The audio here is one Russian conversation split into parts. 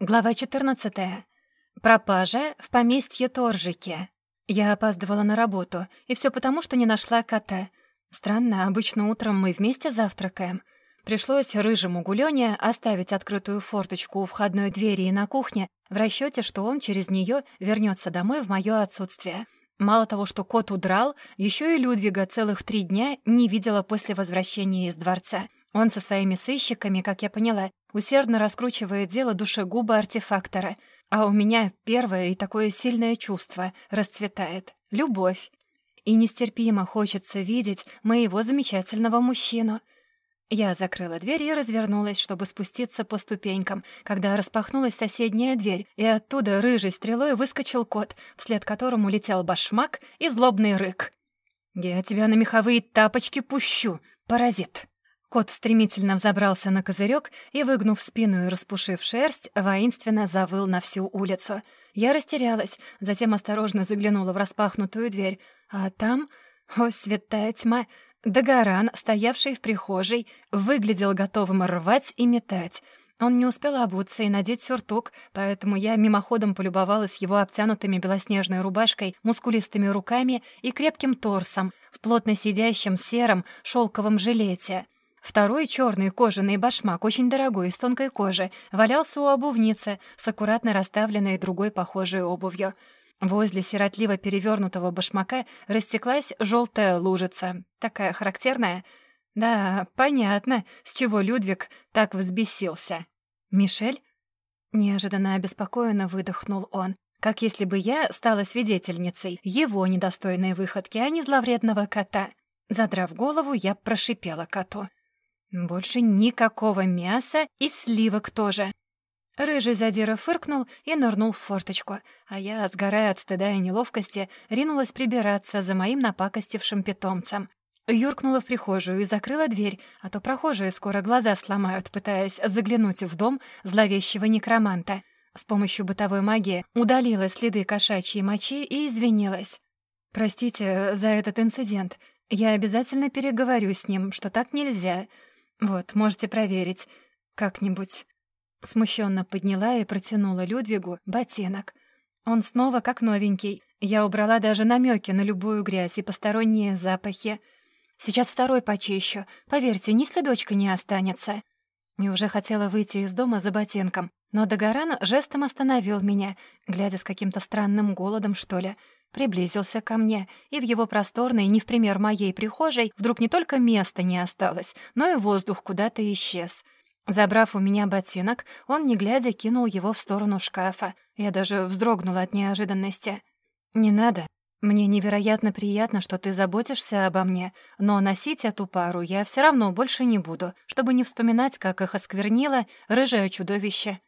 Глава 14. Пропажа в поместье Торжики. Я опаздывала на работу, и все потому, что не нашла кота. Странно, обычно утром мы вместе завтракаем. Пришлось рыжему гулёне оставить открытую форточку у входной двери и на кухне в расчете, что он через нее вернется домой в мое отсутствие. Мало того, что кот удрал, еще и Людвига целых три дня не видела после возвращения из дворца. Он со своими сыщиками, как я поняла, усердно раскручивает дело душегуба артефактора, а у меня первое и такое сильное чувство расцветает — любовь. И нестерпимо хочется видеть моего замечательного мужчину. Я закрыла дверь и развернулась, чтобы спуститься по ступенькам, когда распахнулась соседняя дверь, и оттуда рыжей стрелой выскочил кот, вслед которому летел башмак и злобный рык. «Я тебя на меховые тапочки пущу, паразит!» Кот стремительно взобрался на козырек и, выгнув спину и распушив шерсть, воинственно завыл на всю улицу. Я растерялась, затем осторожно заглянула в распахнутую дверь. А там, о, святая тьма, Дагоран, стоявший в прихожей, выглядел готовым рвать и метать. Он не успел обуться и надеть сюртук, поэтому я мимоходом полюбовалась его обтянутыми белоснежной рубашкой, мускулистыми руками и крепким торсом в плотно сидящем сером шелковом жилете — Второй черный кожаный башмак, очень дорогой, из тонкой кожи, валялся у обувницы с аккуратно расставленной другой похожей обувью. Возле сиротливо перевернутого башмака растеклась желтая лужица, такая характерная. Да, понятно, с чего Людвиг так взбесился. «Мишель?» Неожиданно обеспокоенно выдохнул он, как если бы я стала свидетельницей его недостойной выходки, а не зловредного кота. Задрав голову, я прошипела коту. Больше никакого мяса и сливок тоже. Рыжий задира фыркнул и нырнул в форточку, а я, сгорая от стыда и неловкости, ринулась прибираться за моим напакостившим питомцем. Юркнула в прихожую и закрыла дверь, а то прохожие скоро глаза сломают, пытаясь заглянуть в дом зловещего некроманта. С помощью бытовой магии удалила следы кошачьей мочи и извинилась. «Простите за этот инцидент. Я обязательно переговорю с ним, что так нельзя. Вот, можете проверить. Как-нибудь. Смущенно подняла и протянула Людвигу ботинок. Он снова как новенький. Я убрала даже намеки на любую грязь и посторонние запахи. Сейчас второй почищу. Поверьте, ни следочка не останется. И уже хотела выйти из дома за ботинком, но Дагоран жестом остановил меня, глядя с каким-то странным голодом, что ли — приблизился ко мне, и в его просторной, не в пример моей прихожей, вдруг не только места не осталось, но и воздух куда-то исчез. Забрав у меня ботинок, он, не глядя, кинул его в сторону шкафа. Я даже вздрогнула от неожиданности. «Не надо. Мне невероятно приятно, что ты заботишься обо мне, но носить эту пару я все равно больше не буду, чтобы не вспоминать, как их осквернило рыжее чудовище».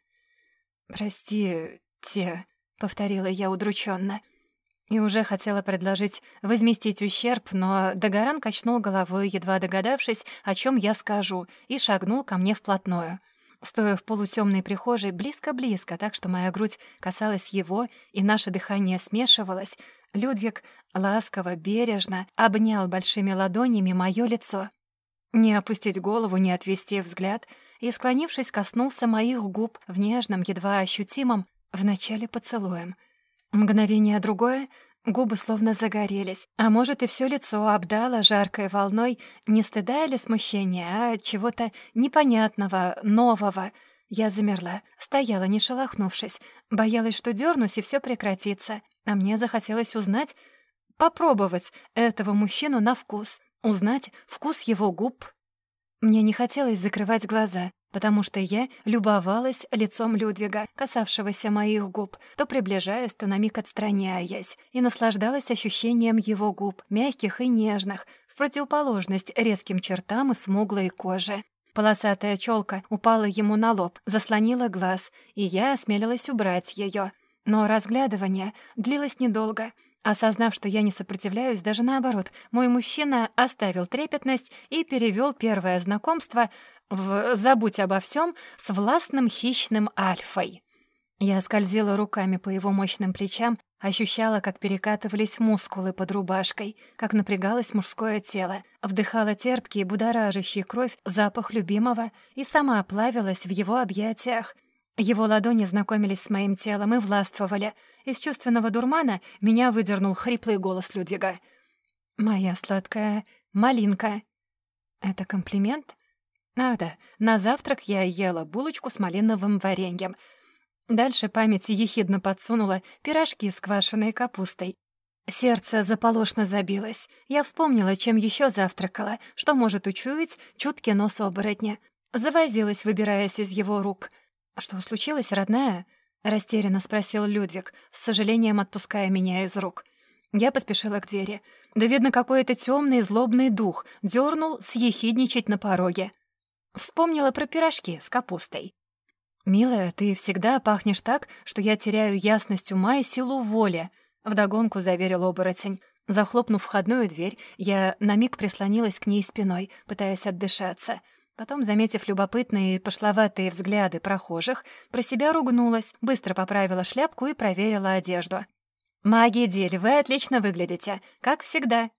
«Прости-те», — повторила я удрученно. И уже хотела предложить возместить ущерб, но Дагоран качнул головой, едва догадавшись, о чем я скажу, и шагнул ко мне вплотную. Стоя в полутемной прихожей близко-близко, так что моя грудь касалась его, и наше дыхание смешивалось, Людвиг ласково, бережно обнял большими ладонями мое лицо. Не опустить голову, не отвести взгляд, и, склонившись, коснулся моих губ в нежном, едва ощутимом, в начале поцелуем — Мгновение другое, губы словно загорелись, а может, и все лицо обдало жаркой волной не стыда или смущения, а чего-то непонятного, нового. Я замерла, стояла, не шелохнувшись, боялась, что дернусь и все прекратится. А мне захотелось узнать, попробовать этого мужчину на вкус, узнать вкус его губ. Мне не хотелось закрывать глаза, потому что я любовалась лицом Людвига, касавшегося моих губ, то приближаясь, то на миг отстраняясь, и наслаждалась ощущением его губ, мягких и нежных, в противоположность резким чертам и смуглой кожи. Полосатая челка упала ему на лоб, заслонила глаз, и я осмелилась убрать ее. Но разглядывание длилось недолго — Осознав, что я не сопротивляюсь, даже наоборот, мой мужчина оставил трепетность и перевел первое знакомство в «забудь обо всем с властным хищным альфой. Я скользила руками по его мощным плечам, ощущала, как перекатывались мускулы под рубашкой, как напрягалось мужское тело, вдыхала терпкий, будоражащий кровь запах любимого и сама плавилась в его объятиях. Его ладони знакомились с моим телом и властвовали. Из чувственного дурмана меня выдернул хриплый голос Людвига. «Моя сладкая малинка». «Это комплимент?» «А, да, на завтрак я ела булочку с малиновым вареньем. Дальше память ехидно подсунула пирожки с квашеной капустой. Сердце заполошно забилось. Я вспомнила, чем еще завтракала, что может учуять чуткий нос оборотня. Завозилась, выбираясь из его рук. «Что случилось, родная?» — растерянно спросил Людвиг, с сожалением отпуская меня из рук. Я поспешила к двери. Да, видно, какой-то темный злобный дух дернул съехидничать на пороге. Вспомнила про пирожки с капустой. «Милая, ты всегда пахнешь так, что я теряю ясность ума и силу воли», — вдогонку заверил оборотень. Захлопнув входную дверь, я на миг прислонилась к ней спиной, пытаясь отдышаться. Потом, заметив любопытные и пошловатые взгляды прохожих, про себя ругнулась, быстро поправила шляпку и проверила одежду. «Маги Дель, вы отлично выглядите, как всегда»,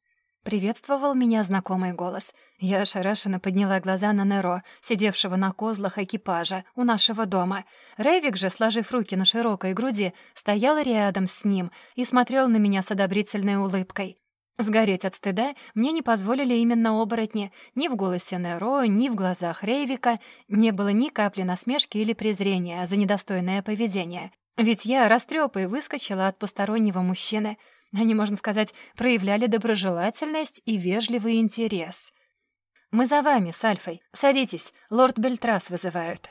Приветствовал меня знакомый голос. Я ошарашенно подняла глаза на Неро, сидевшего на козлах экипажа у нашего дома. Рейвик же, сложив руки на широкой груди, стоял рядом с ним и смотрел на меня с одобрительной улыбкой. Сгореть от стыда мне не позволили именно оборотни. Ни в голосе Неро, ни в глазах Рейвика не было ни капли насмешки или презрения за недостойное поведение. Ведь я растрёпой выскочила от постороннего мужчины — они, можно сказать, проявляли доброжелательность и вежливый интерес. «Мы за вами, с Альфой. Садитесь, лорд Бельтрас вызывают».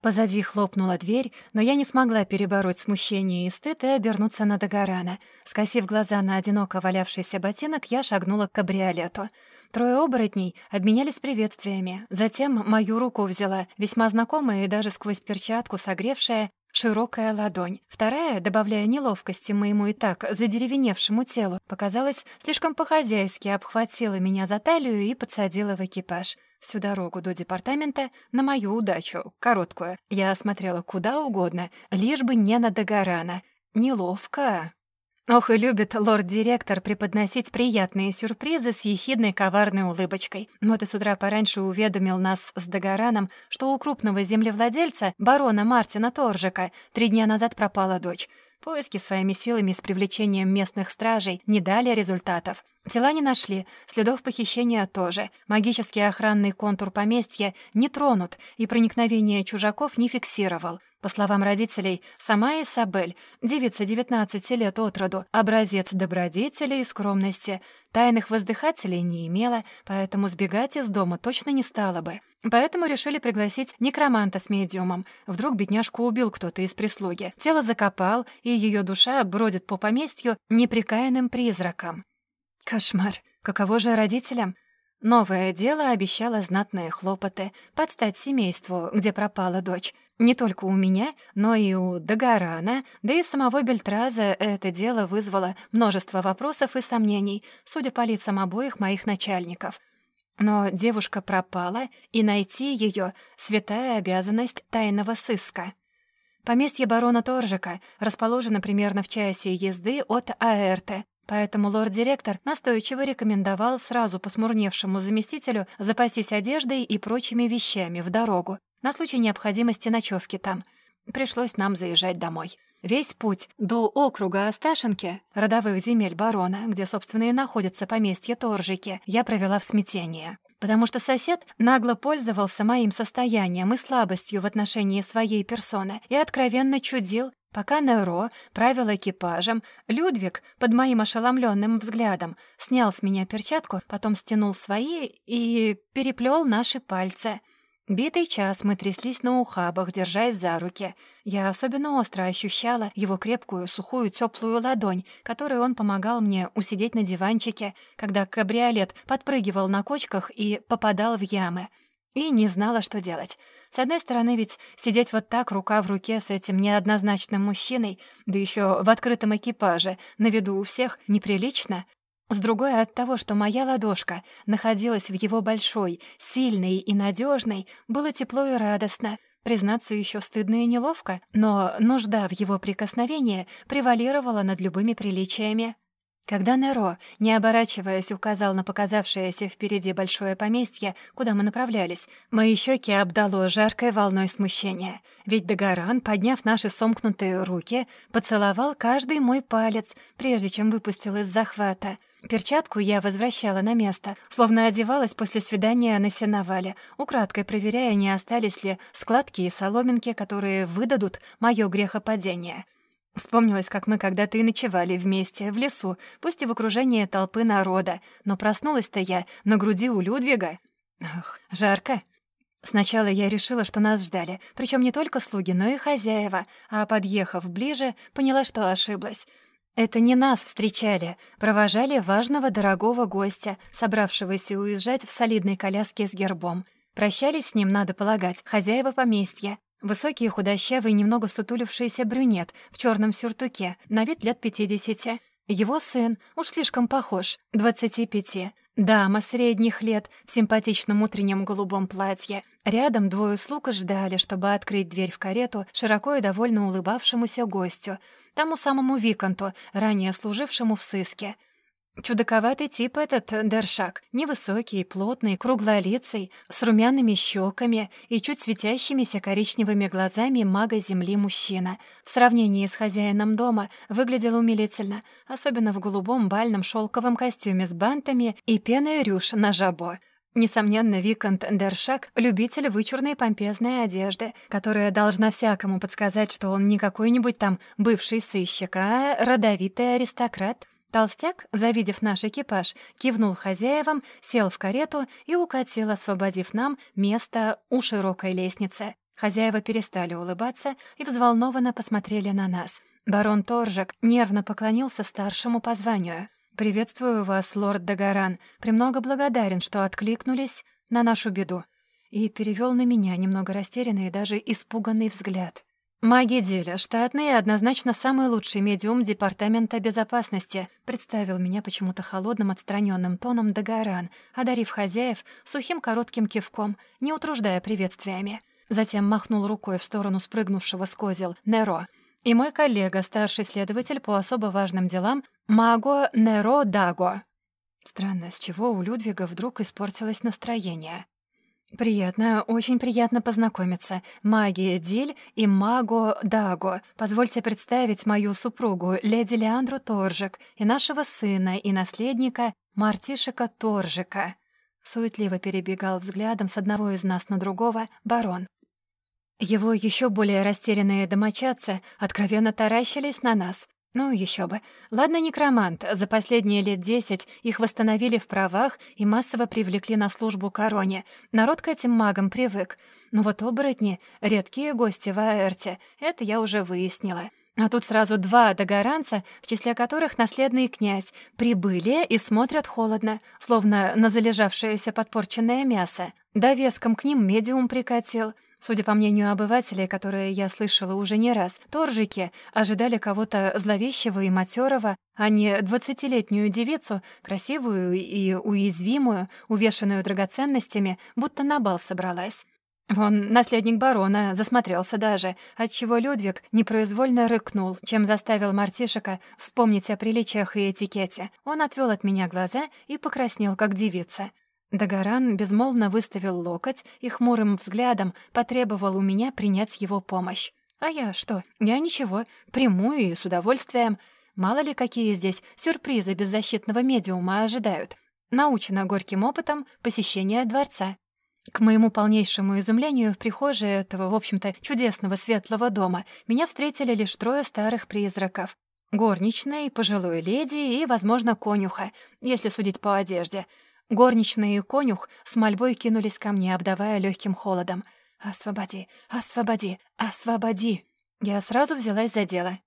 Позади хлопнула дверь, но я не смогла перебороть смущение и стыд и обернуться на Дагорана. Скосив глаза на одиноко валявшийся ботинок, я шагнула к кабриолету. Трое оборотней обменялись приветствиями. Затем мою руку взяла, весьма знакомая и даже сквозь перчатку согревшая, Широкая ладонь. Вторая, добавляя неловкости моему и так задеревеневшему телу, показалось, слишком по-хозяйски обхватила меня за талию и подсадила в экипаж. Всю дорогу до департамента на мою удачу, короткую. Я осмотрела куда угодно, лишь бы не на Дагорана. Неловко. Ох, и любит лорд-директор преподносить приятные сюрпризы с ехидной коварной улыбочкой. Вот и с утра пораньше уведомил нас с Дагораном, что у крупного землевладельца, барона Мартина Торжика, три дня назад пропала дочь. Поиски своими силами с привлечением местных стражей не дали результатов. Тела не нашли, следов похищения тоже. Магический охранный контур поместья не тронут и проникновение чужаков не фиксировал. По словам родителей, сама Исабель, девица 19 лет от роду, образец добродетели и скромности, тайных воздыхателей не имела, поэтому сбегать из дома точно не стала бы. Поэтому решили пригласить некроманта с медиумом. Вдруг бедняжку убил кто-то из прислуги. Тело закопал, и ее душа бродит по поместью неприкаянным призраком. Кошмар. Каково же родителям? Новое дело обещало знатные хлопоты, подстать семейству, где пропала дочь. Не только у меня, но и у Дагорана, да и самого Бельтраза это дело вызвало множество вопросов и сомнений, судя по лицам обоих моих начальников. Но девушка пропала, и найти ее — святая обязанность тайного сыска. Поместье барона Торжика расположено примерно в часе езды от Аэрте, Поэтому лорд-директор настойчиво рекомендовал сразу посмурневшему заместителю запастись одеждой и прочими вещами в дорогу на случай необходимости ночевки там. Пришлось нам заезжать домой. Весь путь до округа Осташенки, родовых земель барона, где, собственно, и находится поместье Торжики, я провела в смятении. Потому что сосед нагло пользовался моим состоянием и слабостью в отношении своей персоны и откровенно чудил, Пока Неро правил экипажем, Людвиг под моим ошеломленным взглядом снял с меня перчатку, потом стянул свои и переплел наши пальцы. Битый час мы тряслись на ухабах, держась за руки. Я особенно остро ощущала его крепкую, сухую, теплую ладонь, которой он помогал мне усидеть на диванчике, когда кабриолет подпрыгивал на кочках и попадал в ямы — и не знала, что делать. С одной стороны, ведь сидеть вот так, рука в руке с этим неоднозначным мужчиной, да еще в открытом экипаже, на виду у всех, неприлично. С другой, от того, что моя ладошка находилась в его большой, сильной и надежной, было тепло и радостно. Признаться, еще стыдно и неловко, но нужда в его прикосновении превалировала над любыми приличиями. Когда Неро, не оборачиваясь, указал на показавшееся впереди большое поместье, куда мы направлялись, мои щеки обдало жаркой волной смущения. Ведь Дагоран, подняв наши сомкнутые руки, поцеловал каждый мой палец, прежде чем выпустил из захвата. Перчатку я возвращала на место, словно одевалась после свидания на сеновале, украдкой проверяя, не остались ли складки и соломинки, которые выдадут моё грехопадение. Вспомнилось, как мы когда-то и ночевали вместе, в лесу, пусть и в окружении толпы народа, но проснулась-то я на груди у Людвига. Ах, жарко. Сначала я решила, что нас ждали, причем не только слуги, но и хозяева, а, подъехав ближе, поняла, что ошиблась. Это не нас встречали, провожали важного дорогого гостя, собравшегося уезжать в солидной коляске с гербом. Прощались с ним, надо полагать, хозяева поместья, Высокий, худощавый, немного сутулившийся брюнет в черном сюртуке, на вид лет пятидесяти. Его сын, уж слишком похож, двадцати пяти. Дама средних лет в симпатичном утреннем голубом платье. Рядом двое слуг ждали, чтобы открыть дверь в карету широко и довольно улыбавшемуся гостю, тому самому Виконту, ранее служившему в сыске — Чудаковатый тип этот Дершак, невысокий, плотный, круглолицый, с румяными щеками и чуть светящимися коричневыми глазами мага земли мужчина. В сравнении с хозяином дома выглядел умилительно, особенно в голубом бальном шелковом костюме с бантами и пеной рюш на жабо. Несомненно, Викант Дершак — любитель вычурной помпезной одежды, которая должна всякому подсказать, что он не какой-нибудь там бывший сыщик, а родовитый аристократ. Толстяк, завидев наш экипаж, кивнул хозяевам, сел в карету и укатил, освободив нам место у широкой лестницы. Хозяева перестали улыбаться и взволнованно посмотрели на нас. Барон Торжик нервно поклонился старшему по званию. «Приветствую вас, лорд Дагаран. Премного благодарен, что откликнулись на нашу беду». И перевел на меня немного растерянный и даже испуганный взгляд. «Маги Диля, штатный и однозначно самый лучший медиум Департамента безопасности», представил меня почему-то холодным отстраненным тоном Дагаран, одарив хозяев сухим коротким кивком, не утруждая приветствиями. Затем махнул рукой в сторону спрыгнувшего с козел Неро. И мой коллега, старший следователь по особо важным делам, Маго Неро Даго. Странно, с чего у Людвига вдруг испортилось настроение. «Приятно, очень приятно познакомиться. Магия Диль и Маго Даго. Позвольте представить мою супругу, леди Леандру Торжик, и нашего сына и наследника Мартишика Торжика». Суетливо перебегал взглядом с одного из нас на другого барон. Его еще более растерянные домочадцы откровенно таращились на нас, ну, еще бы. Ладно, некромант. За последние лет десять их восстановили в правах и массово привлекли на службу короне. Народ к этим магам привык. Но вот оборотни — редкие гости в Аэрте. Это я уже выяснила. А тут сразу два догоранца, в числе которых наследный князь, прибыли и смотрят холодно, словно на залежавшееся подпорченное мясо. Довеском к ним медиум прикатил — Судя по мнению обывателей, которые я слышала уже не раз, торжики ожидали кого-то зловещего и матерого, а не двадцатилетнюю девицу, красивую и уязвимую, увешанную драгоценностями, будто на бал собралась. Вон, наследник барона засмотрелся даже, отчего Людвиг непроизвольно рыкнул, чем заставил мартишика вспомнить о приличиях и этикете. Он отвел от меня глаза и покраснел, как девица. Дагоран безмолвно выставил локоть и хмурым взглядом потребовал у меня принять его помощь. А я что? Я ничего, приму и с удовольствием. Мало ли какие здесь сюрпризы беззащитного медиума ожидают. Научена горьким опытом посещения дворца. К моему полнейшему изумлению в прихожей этого, в общем-то, чудесного светлого дома меня встретили лишь трое старых призраков. Горничная, пожилой леди и, возможно, конюха, если судить по одежде — Горничная и конюх с мольбой кинулись ко мне, обдавая легким холодом. «Освободи! Освободи! Освободи!» Я сразу взялась за дело.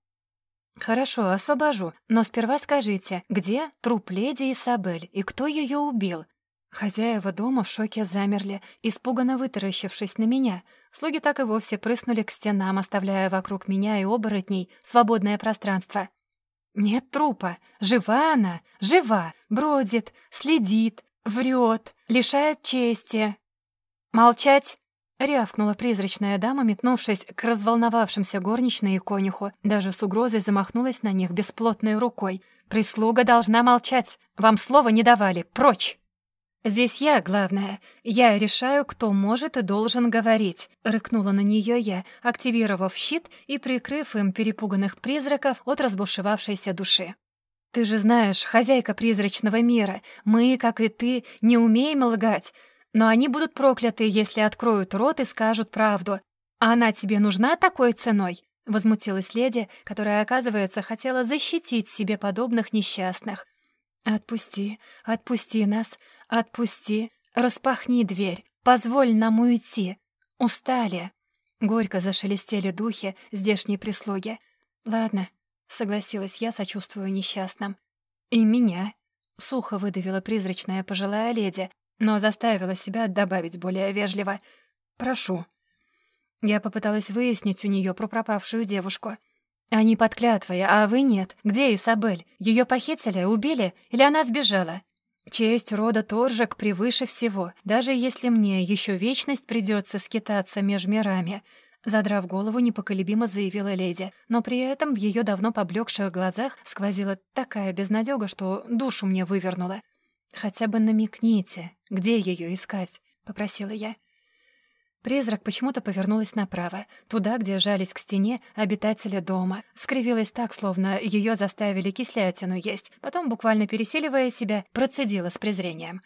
«Хорошо, освобожу, но сперва скажите, где труп леди Исабель и кто ее убил?» Хозяева дома в шоке замерли, испуганно вытаращившись на меня. Слуги так и вовсе прыснули к стенам, оставляя вокруг меня и оборотней свободное пространство. «Нет трупа. Жива она. Жива. Бродит. Следит. Врет. Лишает чести». «Молчать!» — рявкнула призрачная дама, метнувшись к разволновавшимся горничной и конюху. Даже с угрозой замахнулась на них бесплотной рукой. «Прислуга должна молчать. Вам слова не давали. Прочь!» «Здесь я, главное. Я решаю, кто может и должен говорить», — рыкнула на нее я, активировав щит и прикрыв им перепуганных призраков от разбушевавшейся души. «Ты же знаешь, хозяйка призрачного мира, мы, как и ты, не умеем лгать, но они будут прокляты, если откроют рот и скажут правду. А она тебе нужна такой ценой?» — возмутилась леди, которая, оказывается, хотела защитить себе подобных несчастных. «Отпусти, отпусти нас», «Отпусти, распахни дверь, позволь нам уйти. Устали». Горько зашелестели духи здешней прислуги. «Ладно», — согласилась я, сочувствую несчастным. «И меня», — сухо выдавила призрачная пожилая леди, но заставила себя добавить более вежливо. «Прошу». Я попыталась выяснить у нее про пропавшую девушку. «Они под клятвой, а вы нет. Где Изабель? Ее похитили, убили или она сбежала?» Честь рода Торжек превыше всего, даже если мне еще вечность придется скитаться меж мирами. Задрав голову, непоколебимо заявила леди, но при этом в ее давно поблекших глазах сквозила такая безнадега, что душу мне вывернула. «Хотя бы намекните, где ее искать?» — попросила я. Призрак почему-то повернулась направо, туда, где жались к стене обитатели дома. Скривилась так, словно ее заставили кислятину есть, потом, буквально пересиливая себя, процедила с презрением.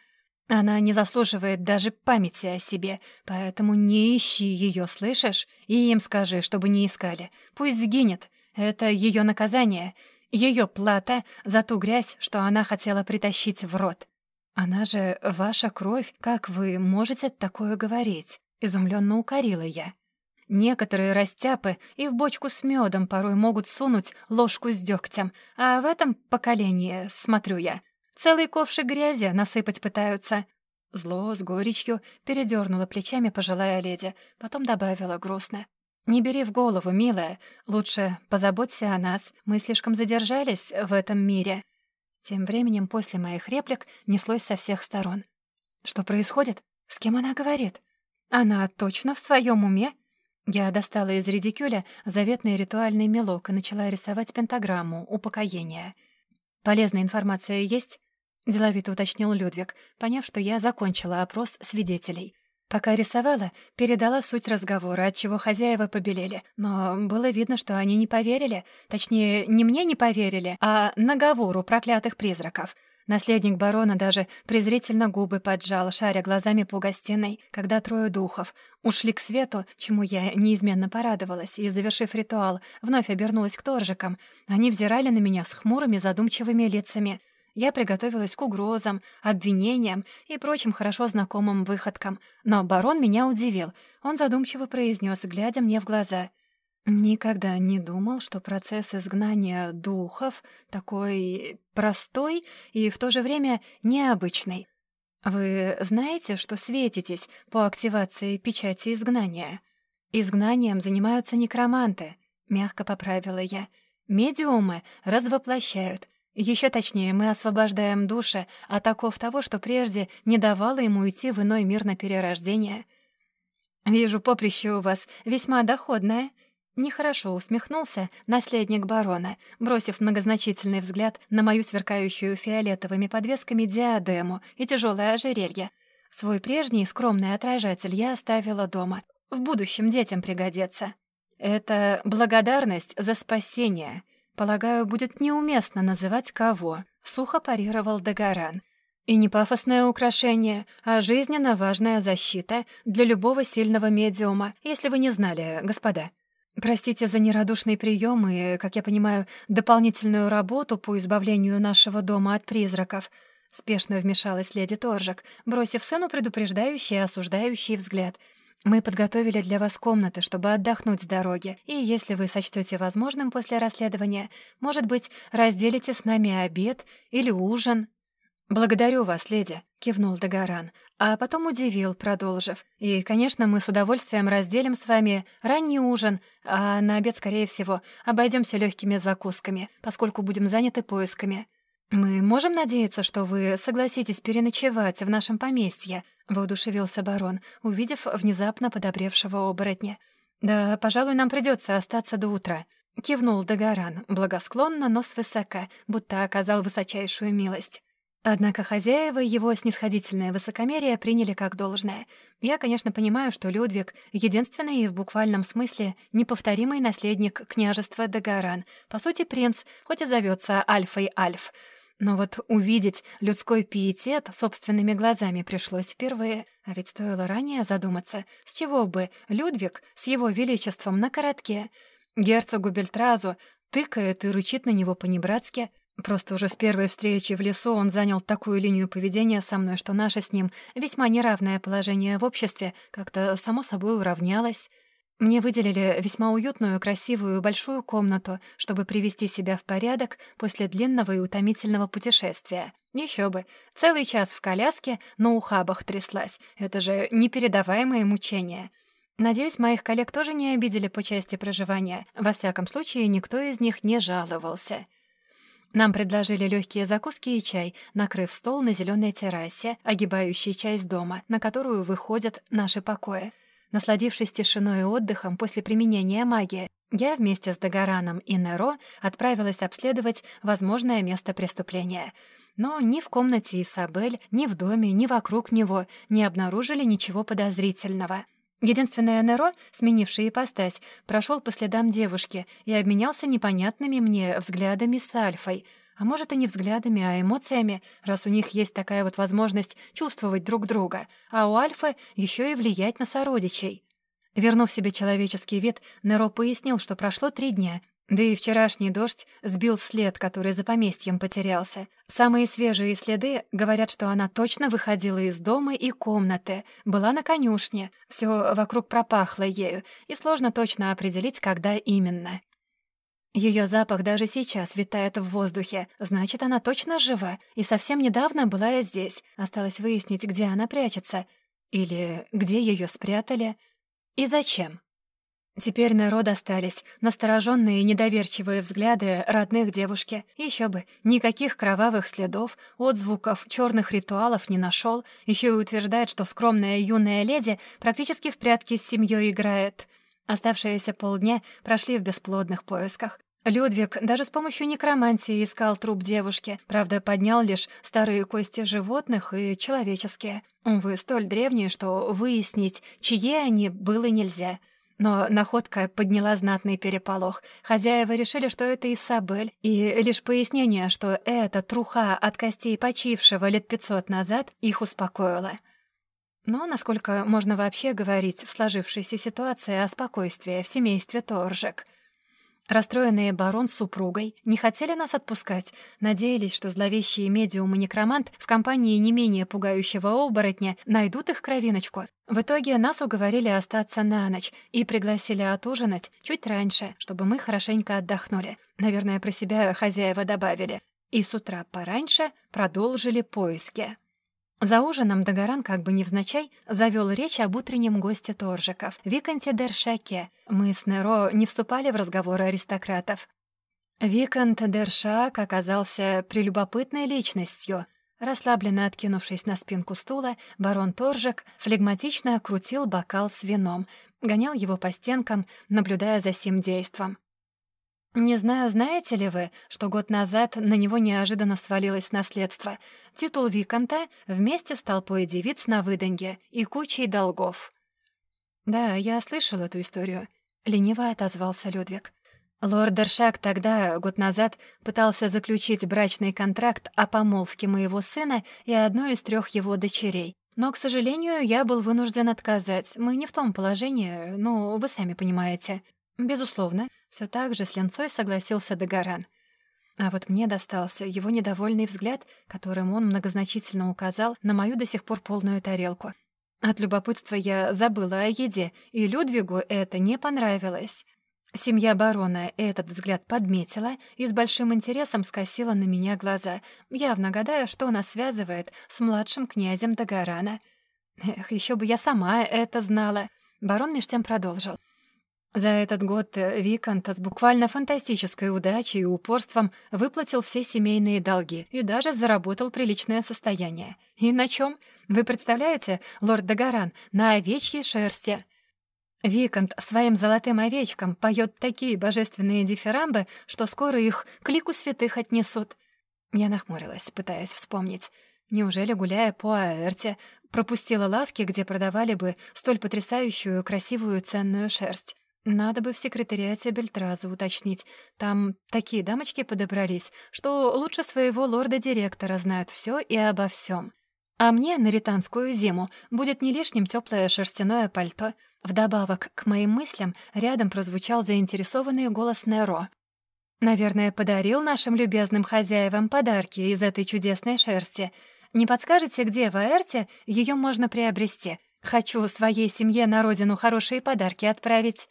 Она не заслуживает даже памяти о себе, поэтому не ищи ее, слышишь? И им скажи, чтобы не искали. Пусть сгинет. Это ее наказание, ее плата за ту грязь, что она хотела притащить в рот. Она же ваша кровь, как вы можете такое говорить? Изумленно укорила я. Некоторые растяпы и в бочку с медом порой могут сунуть ложку с дегтем, а в этом поколении, смотрю я, целый ковшик грязи насыпать пытаются. Зло с горечью передернула плечами пожилая леди, потом добавила грустно. «Не бери в голову, милая. Лучше позаботься о нас. Мы слишком задержались в этом мире». Тем временем после моих реплик неслось со всех сторон. «Что происходит? С кем она говорит?» Она точно в своем уме? Я достала из редикюля заветный ритуальный мелок и начала рисовать пентаграмму упокоения. «Полезная информация есть?» — деловито уточнил Людвиг, поняв, что я закончила опрос свидетелей. Пока рисовала, передала суть разговора, отчего хозяева побелели. Но было видно, что они не поверили. Точнее, не мне не поверили, а наговору проклятых призраков — Наследник барона даже презрительно губы поджал, шаря глазами по гостиной, когда трое духов ушли к свету, чему я неизменно порадовалась, и, завершив ритуал, вновь обернулась к торжикам. Они взирали на меня с хмурыми задумчивыми лицами. Я приготовилась к угрозам, обвинениям и прочим хорошо знакомым выходкам. Но барон меня удивил. Он задумчиво произнес, глядя мне в глаза — Никогда не думал, что процесс изгнания духов такой простой и в то же время необычный. Вы знаете, что светитесь по активации печати изгнания? Изгнанием занимаются некроманты, мягко поправила я. Медиумы развоплощают. Еще точнее, мы освобождаем души от оков того, что прежде не давало ему идти в иной мир на перерождение. Вижу, поприще у вас весьма доходное — Нехорошо усмехнулся наследник барона, бросив многозначительный взгляд на мою сверкающую фиолетовыми подвесками диадему и тяжелое ожерелье. Свой прежний скромный отражатель я оставила дома. В будущем детям пригодится. Это благодарность за спасение. Полагаю, будет неуместно называть кого. Сухо парировал Дагоран. И не пафосное украшение, а жизненно важная защита для любого сильного медиума, если вы не знали, господа. Простите за нерадушный прием и, как я понимаю, дополнительную работу по избавлению нашего дома от призраков. Спешно вмешалась леди Торжик, бросив сыну предупреждающий и осуждающий взгляд. «Мы подготовили для вас комнаты, чтобы отдохнуть с дороги, и если вы сочтете возможным после расследования, может быть, разделите с нами обед или ужин». «Благодарю вас, леди», — кивнул Дагоран, а потом удивил, продолжив. «И, конечно, мы с удовольствием разделим с вами ранний ужин, а на обед, скорее всего, обойдемся легкими закусками, поскольку будем заняты поисками. Мы можем надеяться, что вы согласитесь переночевать в нашем поместье? Воодушевился барон, увидев внезапно подобревшего оборотня. «Да, пожалуй, нам придется остаться до утра», — кивнул Дагоран, благосклонно, но свысока, будто оказал высочайшую милость. Однако хозяева его снисходительное высокомерие приняли как должное. Я, конечно, понимаю, что Людвиг — единственный и в буквальном смысле неповторимый наследник княжества Дагоран, по сути, принц, хоть и зовется Альфой Альф — но вот увидеть людской пиетет собственными глазами пришлось впервые. А ведь стоило ранее задуматься, с чего бы Людвиг с его величеством на коротке. Герцогу Бельтразу тыкает и рычит на него по-небратски. Просто уже с первой встречи в лесу он занял такую линию поведения со мной, что наше с ним весьма неравное положение в обществе как-то само собой уравнялось. Мне выделили весьма уютную, красивую, большую комнату, чтобы привести себя в порядок после длинного и утомительного путешествия. Еще бы, целый час в коляске на ухабах тряслась. Это же непередаваемое мучение. Надеюсь, моих коллег тоже не обидели по части проживания. Во всяком случае, никто из них не жаловался. Нам предложили легкие закуски и чай, накрыв стол на зеленой террасе, огибающей часть дома, на которую выходят наши покои. Насладившись тишиной и отдыхом после применения магии, я вместе с Дагораном и Неро отправилась обследовать возможное место преступления. Но ни в комнате Исабель, ни в доме, ни вокруг него не обнаружили ничего подозрительного. Единственное Неро, сменивший ипостась, прошел по следам девушки и обменялся непонятными мне взглядами с Альфой — а может, и не взглядами, а эмоциями, раз у них есть такая вот возможность чувствовать друг друга, а у Альфа еще и влиять на сородичей. Вернув себе человеческий вид, Неро пояснил, что прошло три дня, да и вчерашний дождь сбил след, который за поместьем потерялся. Самые свежие следы говорят, что она точно выходила из дома и комнаты, была на конюшне, все вокруг пропахло ею, и сложно точно определить, когда именно. Ее запах даже сейчас витает в воздухе, значит, она точно жива, и совсем недавно была здесь. Осталось выяснить, где она прячется. Или где ее спрятали. И зачем. Теперь народ остались настороженные и недоверчивые взгляды родных девушки. Еще бы, никаких кровавых следов, отзвуков черных ритуалов не нашел. Еще и утверждает, что скромная юная леди практически в прятки с семьей играет. Оставшиеся полдня прошли в бесплодных поисках. Людвиг даже с помощью некромантии искал труп девушки, правда, поднял лишь старые кости животных и человеческие. Увы, столь древние, что выяснить, чьи они, было нельзя. Но находка подняла знатный переполох. Хозяева решили, что это Исабель, и лишь пояснение, что это труха от костей почившего лет пятьсот назад, их успокоило. Но насколько можно вообще говорить в сложившейся ситуации о спокойствии в семействе Торжек? Расстроенные барон с супругой не хотели нас отпускать, надеялись, что зловещие медиум и некромант в компании не менее пугающего оборотня найдут их кровиночку. В итоге нас уговорили остаться на ночь и пригласили отужинать чуть раньше, чтобы мы хорошенько отдохнули. Наверное, про себя хозяева добавили. И с утра пораньше продолжили поиски. За ужином Дагоран как бы невзначай завёл речь об утреннем госте Торжиков, Виконте Дершаке. Мы с Неро не вступали в разговоры аристократов. Виконт Дершак оказался прелюбопытной личностью. Расслабленно откинувшись на спинку стула, барон Торжик флегматично крутил бокал с вином, гонял его по стенкам, наблюдая за сим действом. Не знаю, знаете ли вы, что год назад на него неожиданно свалилось наследство. Титул Виконта вместе с толпой девиц на выданье и кучей долгов. «Да, я слышал эту историю», — лениво отозвался Людвиг. Лорд Дершак тогда, год назад, пытался заключить брачный контракт о помолвке моего сына и одной из трех его дочерей. Но, к сожалению, я был вынужден отказать. Мы не в том положении, ну, вы сами понимаете. Безусловно, все так же с ленцой согласился Дагоран. А вот мне достался его недовольный взгляд, которым он многозначительно указал на мою до сих пор полную тарелку. От любопытства я забыла о еде, и Людвигу это не понравилось. Семья барона этот взгляд подметила и с большим интересом скосила на меня глаза, явно гадая, что нас связывает с младшим князем Дагорана. Эх, еще бы я сама это знала. Барон меж тем продолжил. За этот год Викант с буквально фантастической удачей и упорством выплатил все семейные долги и даже заработал приличное состояние. И на чем? Вы представляете, лорд Дагаран, на овечьей шерсти. Викант своим золотым овечкам поет такие божественные дифирамбы, что скоро их к лику святых отнесут. Я нахмурилась, пытаясь вспомнить. Неужели, гуляя по Аэрте, пропустила лавки, где продавали бы столь потрясающую, красивую, ценную шерсть? Надо бы в секретариате Бельтраза уточнить. Там такие дамочки подобрались, что лучше своего лорда-директора знают все и обо всем. А мне на ританскую зиму будет не лишним теплое шерстяное пальто. Вдобавок к моим мыслям рядом прозвучал заинтересованный голос Неро. «Наверное, подарил нашим любезным хозяевам подарки из этой чудесной шерсти. Не подскажете, где в Аэрте ее можно приобрести? Хочу своей семье на родину хорошие подарки отправить».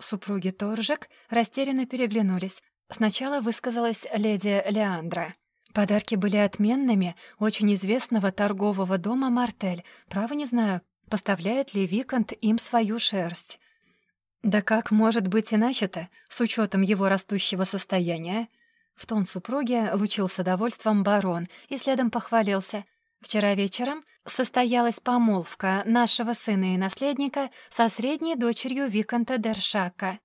Супруги Торжек растерянно переглянулись. Сначала высказалась леди Леандра. Подарки были отменными, очень известного торгового дома «Мартель». Право не знаю, поставляет ли Викант им свою шерсть. Да как может быть иначе-то, с учетом его растущего состояния? В тон супруги лучился довольством барон и следом похвалился. Вчера вечером состоялась помолвка нашего сына и наследника со средней дочерью Виконта Дершака.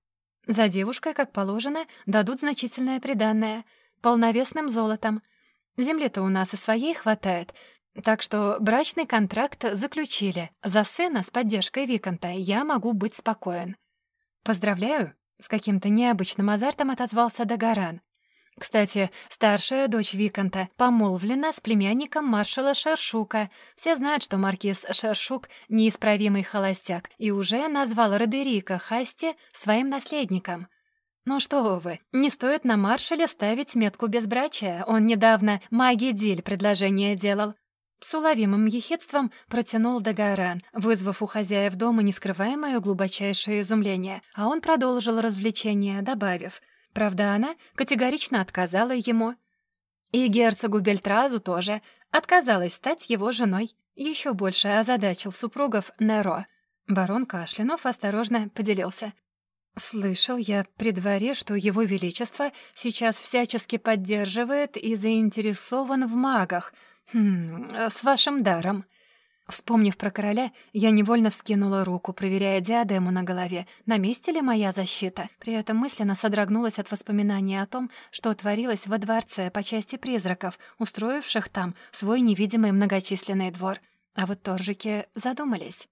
За девушкой, как положено, дадут значительное приданное, полновесным золотом. Земли-то у нас и своей хватает, так что брачный контракт заключили. За сына с поддержкой Виконта я могу быть спокоен. «Поздравляю!» — с каким-то необычным азартом отозвался Дагаран. Кстати, старшая дочь Виконта помолвлена с племянником маршала Шершука. Все знают, что маркиз Шершук — неисправимый холостяк и уже назвал Родерика Хасти своим наследником. Ну что вы, не стоит на маршале ставить метку безбрачия. Он недавно маги Диль предложение делал. С уловимым ехидством протянул Дагаран, вызвав у хозяев дома нескрываемое глубочайшее изумление, а он продолжил развлечение, добавив — Правда, она категорично отказала ему. И герцогу Бельтразу тоже отказалась стать его женой. Еще больше озадачил супругов Неро. Барон Кашлянов осторожно поделился. «Слышал я при дворе, что его величество сейчас всячески поддерживает и заинтересован в магах. Хм, с вашим даром. Вспомнив про короля, я невольно вскинула руку, проверяя диадему на голове, на месте ли моя защита. При этом мысленно содрогнулась от воспоминания о том, что творилось во дворце по части призраков, устроивших там свой невидимый многочисленный двор. А вот торжики задумались.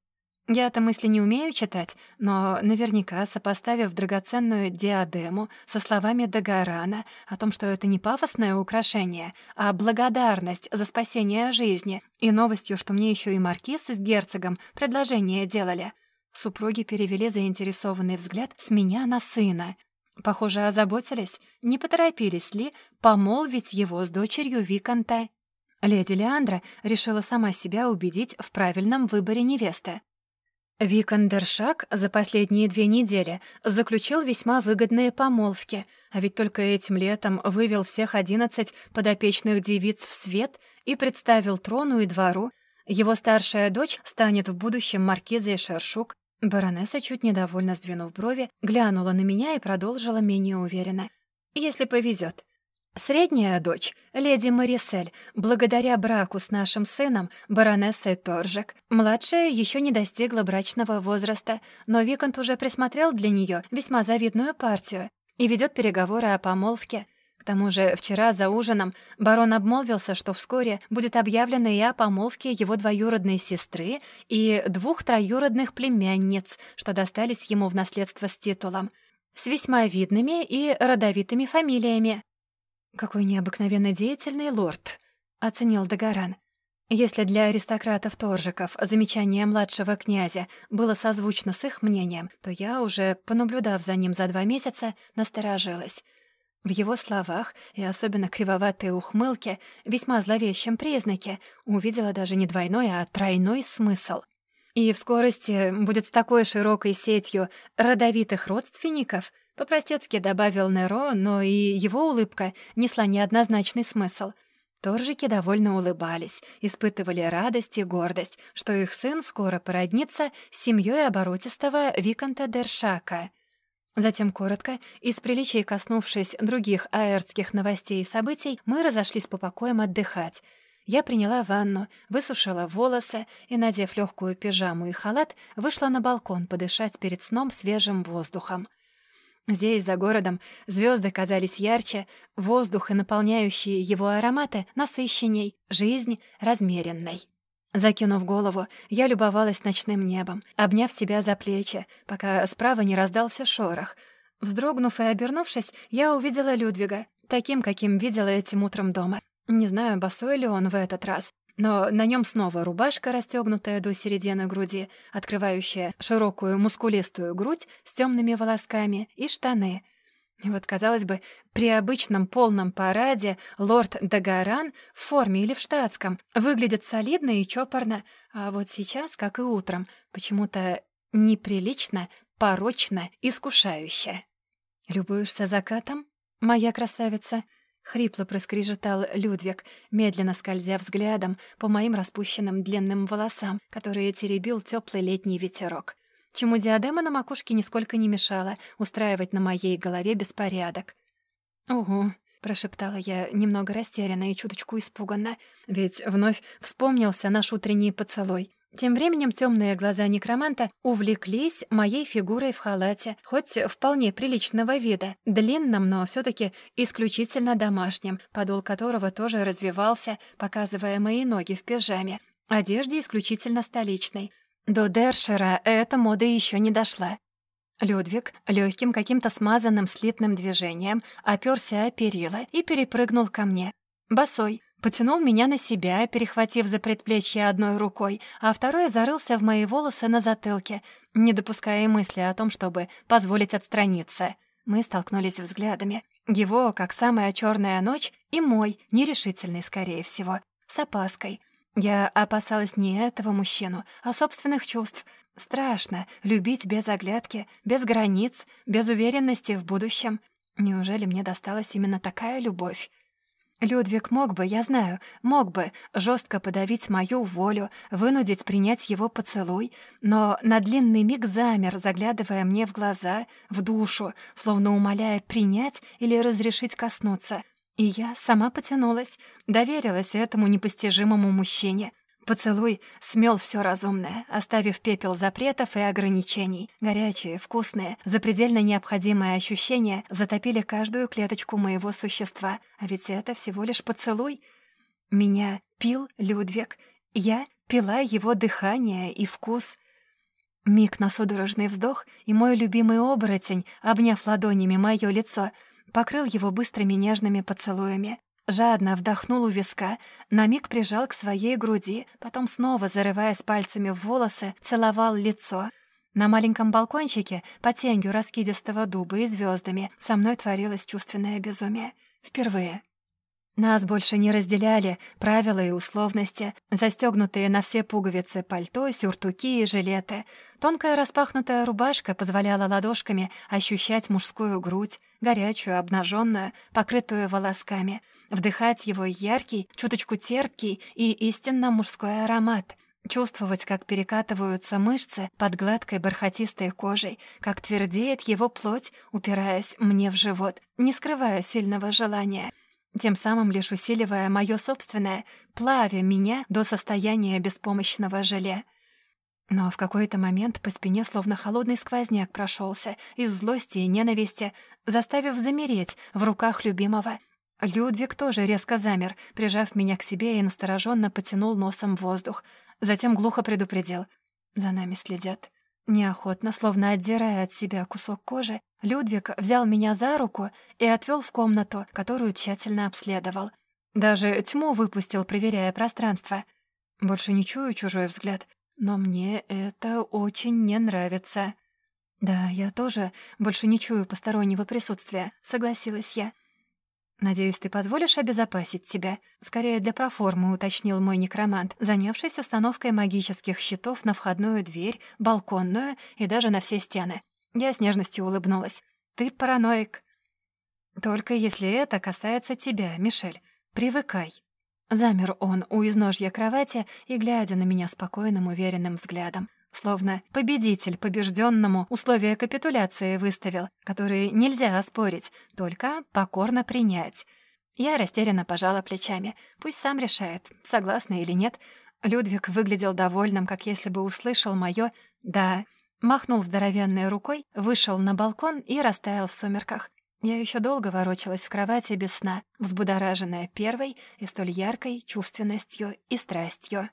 Я-то мысли не умею читать, но наверняка, сопоставив драгоценную диадему со словами Дагарана о том, что это не пафосное украшение, а благодарность за спасение жизни, и новостью, что мне еще и маркиз с герцогом предложение делали, супруги перевели заинтересованный взгляд с меня на сына. Похоже, озаботились, не поторопились ли помолвить его с дочерью Виконта. Леди Леандра решила сама себя убедить в правильном выборе невесты. Викандершак за последние две недели заключил весьма выгодные помолвки, а ведь только этим летом вывел всех одиннадцать подопечных девиц в свет и представил трону и двору. Его старшая дочь станет в будущем маркизой Шершук. Баронесса, чуть недовольно сдвинув брови, глянула на меня и продолжила менее уверенно. «Если повезет. Средняя дочь, леди Марисель, благодаря браку с нашим сыном, баронессой Торжек. Младшая еще не достигла брачного возраста, но Виконт уже присмотрел для нее весьма завидную партию и ведет переговоры о помолвке. К тому же вчера за ужином барон обмолвился, что вскоре будет объявлено и о помолвке его двоюродной сестры и двух троюродных племянниц, что достались ему в наследство с титулом, с весьма видными и родовитыми фамилиями. «Какой необыкновенно деятельный лорд», — оценил Дагаран. Если для аристократов-торжиков замечание младшего князя было созвучно с их мнением, то я, уже понаблюдав за ним за два месяца, насторожилась. В его словах и особенно кривоватой ухмылке, весьма зловещем признаке, увидела даже не двойной, а тройной смысл. И в скорости будет с такой широкой сетью родовитых родственников — по-простецки добавил Неро, но и его улыбка несла неоднозначный смысл. Торжики довольно улыбались, испытывали радость и гордость, что их сын скоро породнится с семьей оборотистого Виконта Дершака. Затем коротко, из приличий коснувшись других аэртских новостей и событий, мы разошлись по покоям отдыхать. Я приняла ванну, высушила волосы и, надев легкую пижаму и халат, вышла на балкон подышать перед сном свежим воздухом. Здесь, за городом, звезды казались ярче, воздух и наполняющие его ароматы насыщенней, жизнь размеренной. Закинув голову, я любовалась ночным небом, обняв себя за плечи, пока справа не раздался шорох. Вздрогнув и обернувшись, я увидела Людвига, таким, каким видела этим утром дома. Не знаю, босой ли он в этот раз, но на нем снова рубашка, расстегнутая до середины груди, открывающая широкую мускулистую грудь с темными волосками, и штаны. И вот, казалось бы, при обычном полном параде лорд Дагаран в форме или в штатском выглядит солидно и чопорно, а вот сейчас, как и утром, почему-то неприлично, порочно, искушающе. «Любуешься закатом, моя красавица?» — хрипло проскрежетал Людвиг, медленно скользя взглядом по моим распущенным длинным волосам, которые теребил теплый летний ветерок, чему диадема на макушке нисколько не мешала устраивать на моей голове беспорядок. «Угу», — прошептала я, немного растерянно и чуточку испуганно, ведь вновь вспомнился наш утренний поцелуй — тем временем темные глаза некроманта увлеклись моей фигурой в халате, хоть вполне приличного вида, длинном, но все таки исключительно домашнем, подол которого тоже развивался, показывая мои ноги в пижаме. Одежде исключительно столичной. До Дершера эта мода еще не дошла. Людвиг легким каким-то смазанным слитным движением оперся о перила и перепрыгнул ко мне. Босой, Потянул меня на себя, перехватив за предплечье одной рукой, а второй зарылся в мои волосы на затылке, не допуская мысли о том, чтобы позволить отстраниться. Мы столкнулись взглядами. Его, как самая черная ночь, и мой, нерешительный, скорее всего, с опаской. Я опасалась не этого мужчину, а собственных чувств. Страшно любить без оглядки, без границ, без уверенности в будущем. Неужели мне досталась именно такая любовь? Людвиг мог бы, я знаю, мог бы жестко подавить мою волю, вынудить принять его поцелуй, но на длинный миг замер, заглядывая мне в глаза, в душу, словно умоляя принять или разрешить коснуться. И я сама потянулась, доверилась этому непостижимому мужчине — Поцелуй смел все разумное, оставив пепел запретов и ограничений. Горячие, вкусные, запредельно необходимые ощущения затопили каждую клеточку моего существа. А ведь это всего лишь поцелуй. Меня пил Людвиг. Я пила его дыхание и вкус. Миг на судорожный вздох, и мой любимый оборотень, обняв ладонями мое лицо, покрыл его быстрыми нежными поцелуями. Жадно вдохнул у виска, на миг прижал к своей груди, потом снова, зарываясь пальцами в волосы, целовал лицо. На маленьком балкончике, по тенью раскидистого дуба и звездами, со мной творилось чувственное безумие. Впервые. Нас больше не разделяли правила и условности, застегнутые на все пуговицы пальто, сюртуки и жилеты. Тонкая распахнутая рубашка позволяла ладошками ощущать мужскую грудь, горячую, обнаженную, покрытую волосками — вдыхать его яркий, чуточку терпкий и истинно мужской аромат, чувствовать, как перекатываются мышцы под гладкой бархатистой кожей, как твердеет его плоть, упираясь мне в живот, не скрывая сильного желания, тем самым лишь усиливая моё собственное, плавя меня до состояния беспомощного желе. Но в какой-то момент по спине словно холодный сквозняк прошелся из злости и ненависти, заставив замереть в руках любимого — Людвиг тоже резко замер, прижав меня к себе и настороженно потянул носом воздух. Затем глухо предупредил. «За нами следят». Неохотно, словно отдирая от себя кусок кожи, Людвиг взял меня за руку и отвел в комнату, которую тщательно обследовал. Даже тьму выпустил, проверяя пространство. Больше не чую чужой взгляд, но мне это очень не нравится. «Да, я тоже больше не чую постороннего присутствия», — согласилась я. «Надеюсь, ты позволишь обезопасить себя?» Скорее для проформы, уточнил мой некромант, занявшись установкой магических щитов на входную дверь, балконную и даже на все стены. Я с нежностью улыбнулась. «Ты параноик». «Только если это касается тебя, Мишель. Привыкай». Замер он у изножья кровати и, глядя на меня спокойным, уверенным взглядом, словно победитель побежденному условия капитуляции выставил, которые нельзя оспорить, только покорно принять. Я растерянно пожала плечами. Пусть сам решает, согласна или нет. Людвиг выглядел довольным, как если бы услышал моё «да». Махнул здоровенной рукой, вышел на балкон и растаял в сумерках. Я еще долго ворочалась в кровати без сна, взбудораженная первой и столь яркой чувственностью и страстью.